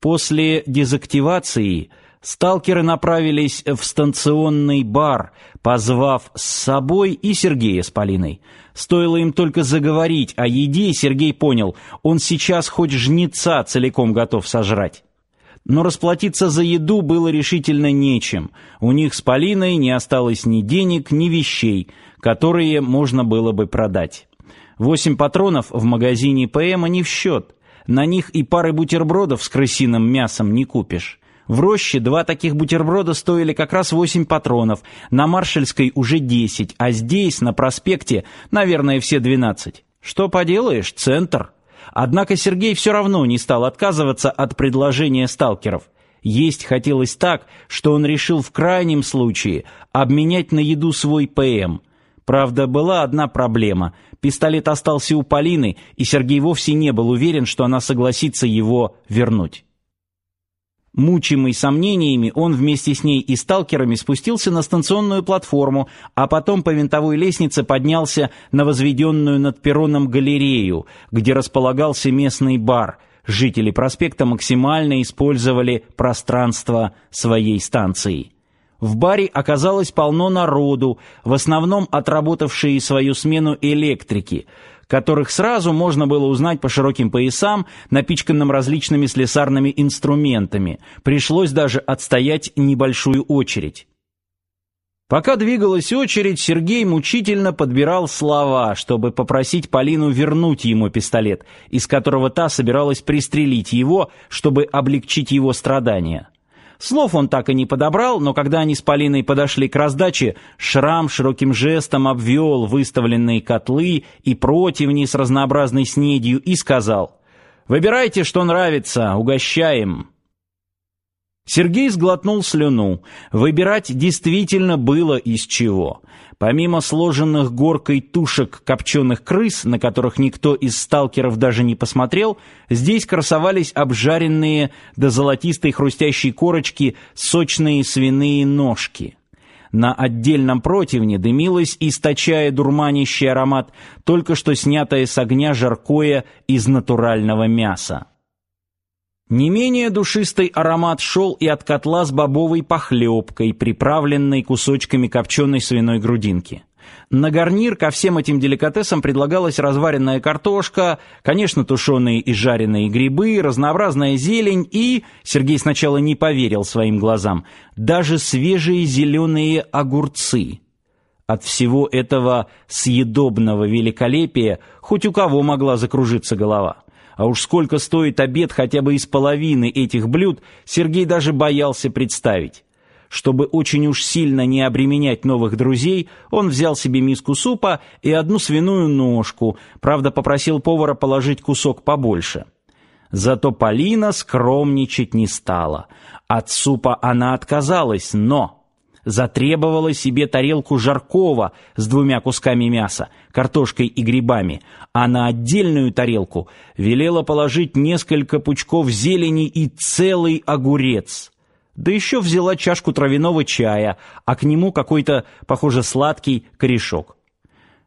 После дезактивации сталкеры направились в станционный бар, позвав с собой и Сергея с Полиной. Стоило им только заговорить о еде, Сергей понял, он сейчас хоть жнеца целиком готов сожрать. Но расплатиться за еду было решительно нечем. У них с Полиной не осталось ни денег, ни вещей, которые можно было бы продать. Восемь патронов в магазине ПМа не в счет. На них и пары бутербродов с крысиным мясом не купишь. В роще два таких бутерброда стоили как раз восемь патронов, на Маршальской уже десять, а здесь, на проспекте, наверное, все двенадцать. Что поделаешь, центр. Однако Сергей все равно не стал отказываться от предложения сталкеров. Есть хотелось так, что он решил в крайнем случае обменять на еду свой ПМ. Правда, была одна проблема. Пистолет остался у Полины, и Сергей вовсе не был уверен, что она согласится его вернуть. Мучимый сомнениями, он вместе с ней и сталкерами спустился на станционную платформу, а потом по винтовой лестнице поднялся на возведенную над перроном галерею, где располагался местный бар. Жители проспекта максимально использовали пространство своей станции. В баре оказалось полно народу, в основном отработавшие свою смену электрики, которых сразу можно было узнать по широким поясам, напичканным различными слесарными инструментами. Пришлось даже отстоять небольшую очередь. Пока двигалась очередь, Сергей мучительно подбирал слова, чтобы попросить Полину вернуть ему пистолет, из которого та собиралась пристрелить его, чтобы облегчить его страдания. Слов он так и не подобрал, но когда они с Полиной подошли к раздаче, Шрам широким жестом обвел выставленные котлы и противни с разнообразной снедью и сказал «Выбирайте, что нравится, угощаем». Сергей сглотнул слюну. Выбирать действительно было из чего. Помимо сложенных горкой тушек копченых крыс, на которых никто из сталкеров даже не посмотрел, здесь красовались обжаренные до золотистой хрустящей корочки сочные свиные ножки. На отдельном противне дымилось, источая дурманящий аромат, только что снятое с огня жаркое из натурального мяса. Не менее душистый аромат шел и от котла с бобовой похлебкой, приправленной кусочками копченой свиной грудинки. На гарнир ко всем этим деликатесам предлагалась разваренная картошка, конечно, тушеные и жареные грибы, разнообразная зелень и, Сергей сначала не поверил своим глазам, даже свежие зеленые огурцы. От всего этого съедобного великолепия хоть у кого могла закружиться голова. А уж сколько стоит обед хотя бы из половины этих блюд, Сергей даже боялся представить. Чтобы очень уж сильно не обременять новых друзей, он взял себе миску супа и одну свиную ножку, правда попросил повара положить кусок побольше. Зато Полина скромничать не стала. От супа она отказалась, но затребовала себе тарелку жаркого с двумя кусками мяса, картошкой и грибами, а на отдельную тарелку велела положить несколько пучков зелени и целый огурец. Да еще взяла чашку травяного чая, а к нему какой-то, похоже, сладкий корешок.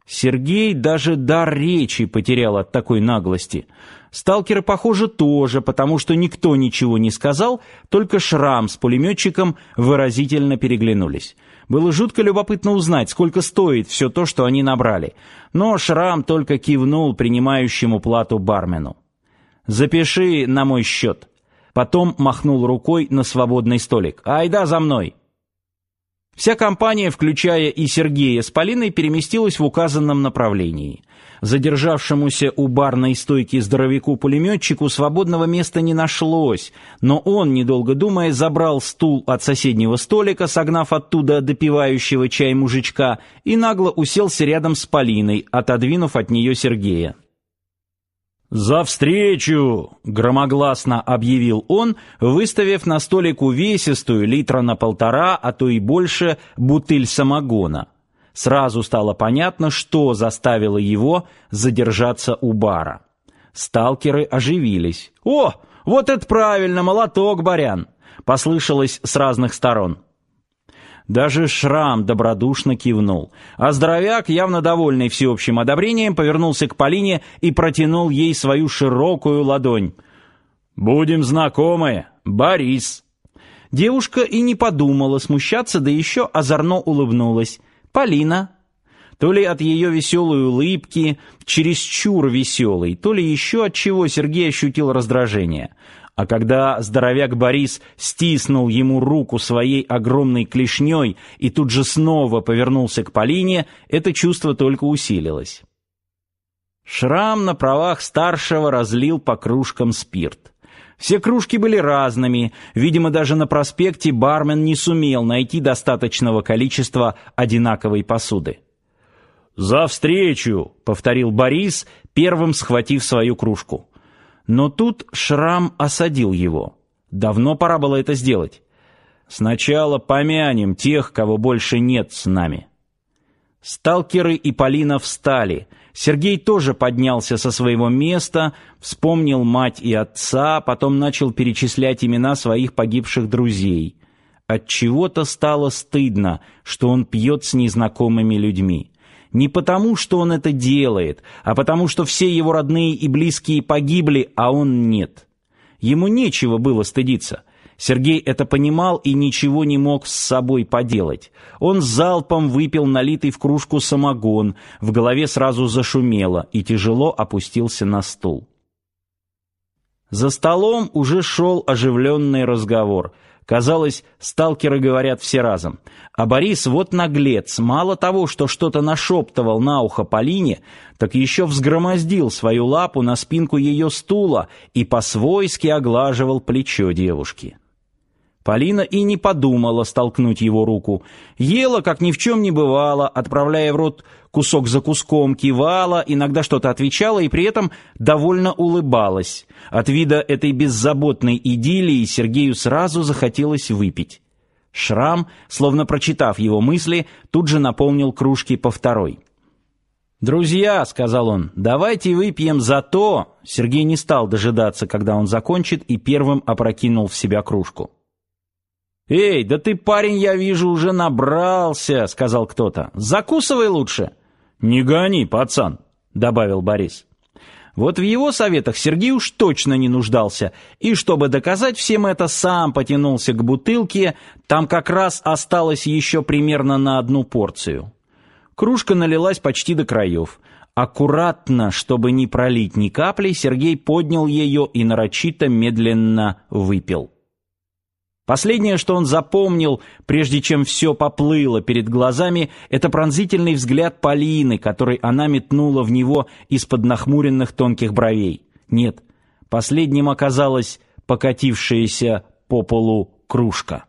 Сергей даже дар речи потерял от такой наглости. Сталкеры, похоже, тоже, потому что никто ничего не сказал, только Шрам с пулеметчиком выразительно переглянулись. Было жутко любопытно узнать, сколько стоит все то, что они набрали. Но Шрам только кивнул принимающему плату бармену. «Запиши на мой счет». Потом махнул рукой на свободный столик. «Айда за мной!» Вся компания, включая и Сергея с Полиной, переместилась в указанном направлении. Задержавшемуся у барной стойки здоровяку-пулеметчику свободного места не нашлось, но он, недолго думая, забрал стул от соседнего столика, согнав оттуда допивающего чай мужичка, и нагло уселся рядом с Полиной, отодвинув от нее Сергея. «За встречу!» — громогласно объявил он, выставив на столик увесистую литра на полтора, а то и больше, бутыль самогона. Сразу стало понятно, что заставило его задержаться у бара. Сталкеры оживились. «О, вот это правильно, молоток, барян!» — послышалось с разных сторон. Даже Шрам добродушно кивнул. А здоровяк, явно довольный всеобщим одобрением, повернулся к Полине и протянул ей свою широкую ладонь. «Будем знакомы, Борис». Девушка и не подумала смущаться, да еще озорно улыбнулась. «Полина». То ли от ее веселой улыбки, чересчур веселой, то ли еще от чего Сергей ощутил раздражение. А когда здоровяк Борис стиснул ему руку своей огромной клешней и тут же снова повернулся к Полине, это чувство только усилилось. Шрам на правах старшего разлил по кружкам спирт. Все кружки были разными, видимо, даже на проспекте бармен не сумел найти достаточного количества одинаковой посуды. «За встречу!» — повторил Борис, первым схватив свою кружку. Но тут Шрам осадил его. Давно пора было это сделать. «Сначала помянем тех, кого больше нет с нами». Сталкеры и Полина встали. Сергей тоже поднялся со своего места, вспомнил мать и отца, потом начал перечислять имена своих погибших друзей. От чего-то стало стыдно, что он пьет с незнакомыми людьми. Не потому, что он это делает, а потому, что все его родные и близкие погибли, а он нет. Ему нечего было стыдиться. Сергей это понимал и ничего не мог с собой поделать. Он залпом выпил налитый в кружку самогон, в голове сразу зашумело и тяжело опустился на стул. За столом уже шел оживленный разговор. Казалось, сталкеры говорят все разом. А Борис вот наглец, мало того, что что-то нашептывал на ухо Полине, так еще взгромоздил свою лапу на спинку ее стула и по-свойски оглаживал плечо девушки. Полина и не подумала столкнуть его руку. Ела, как ни в чем не бывало, отправляя в рот кусок за куском, кивала, иногда что-то отвечала и при этом довольно улыбалась. От вида этой беззаботной идиллии Сергею сразу захотелось выпить. Шрам, словно прочитав его мысли, тут же наполнил кружки по второй. «Друзья», — сказал он, — «давайте выпьем за то...» Сергей не стал дожидаться, когда он закончит, и первым опрокинул в себя кружку. «Эй, да ты, парень, я вижу, уже набрался», — сказал кто-то. «Закусывай лучше». «Не гони, пацан», — добавил Борис. Вот в его советах Сергей уж точно не нуждался, и чтобы доказать всем это, сам потянулся к бутылке, там как раз осталось еще примерно на одну порцию. Кружка налилась почти до краев. Аккуратно, чтобы не пролить ни капли, Сергей поднял ее и нарочито медленно выпил. Последнее, что он запомнил, прежде чем все поплыло перед глазами, это пронзительный взгляд Полины, который она метнула в него из-под нахмуренных тонких бровей. Нет, последним оказалась покатившаяся по полу кружка.